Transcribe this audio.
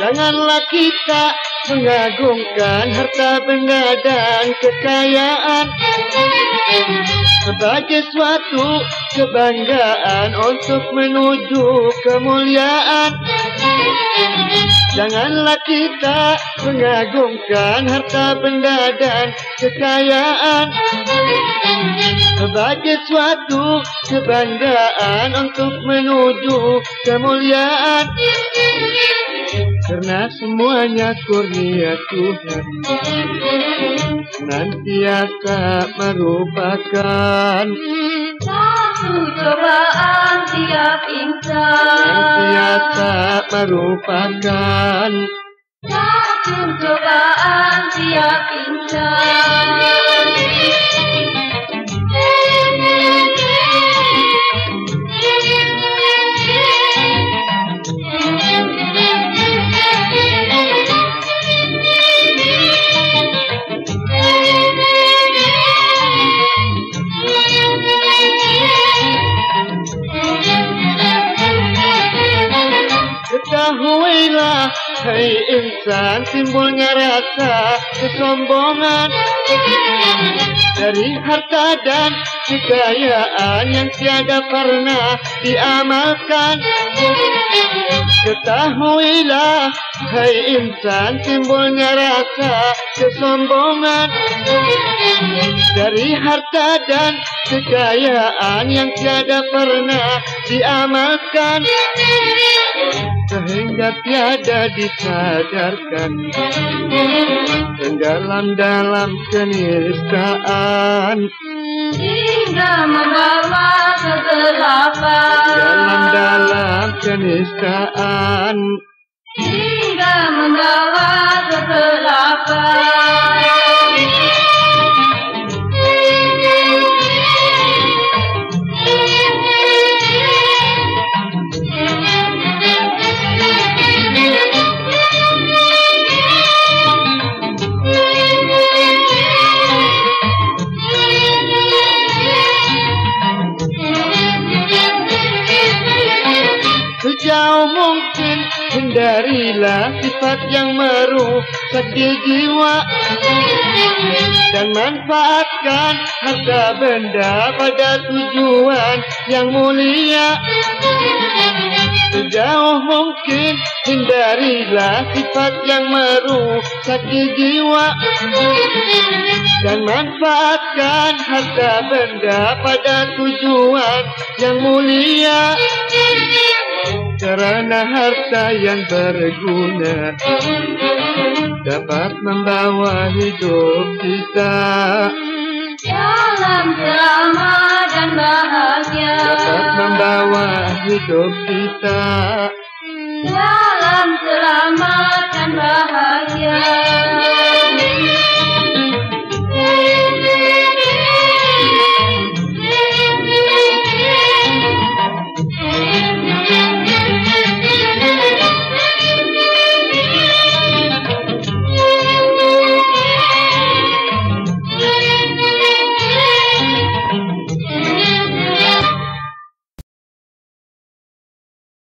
Janganlah kita mengagungkan harta benda dan kekayaan sebagai suatu kebanggaan untuk menuju kemuliaan. Janganlah kita mengagungkan harta benda dan kekayaan sebagai suatu kebanggaan untuk menuju kemuliaan. Karena semuanya kurnia Tuhan Senantiasa merupakan Satu cobaan tiap insan. Senantiasa merupakan Satu cobaan tiap insan Ketahuilah hai insan timbulnya rasa kesombongan. Dari harta dan kekayaan yang tiada pernah diamalkan. Ketahuilah hai insan timbulnya rasa kesombongan. Dari harta dan kekayaan yang tiada pernah diamalkan sehingga tiada disadarkan. Dalam-dalam kenistaan. Hingga membawa kegelapan. Dalam-dalam kenistaan. Hingga membawa kegelapan Sejauh mungkin hindarilah sifat yang merusak di jiwa Dan manfaatkan harta benda pada tujuan yang mulia. Sejauh mungkin hindarilah sifat yang merusak di jiwa Dan manfaatkan harta benda pada tujuan yang mulia Karena harta yang berguna Dapat membawa hidup kita. Dalam selamat dan bahagia. Dapat membawa hidup kita. Dalam selamat dan bahagia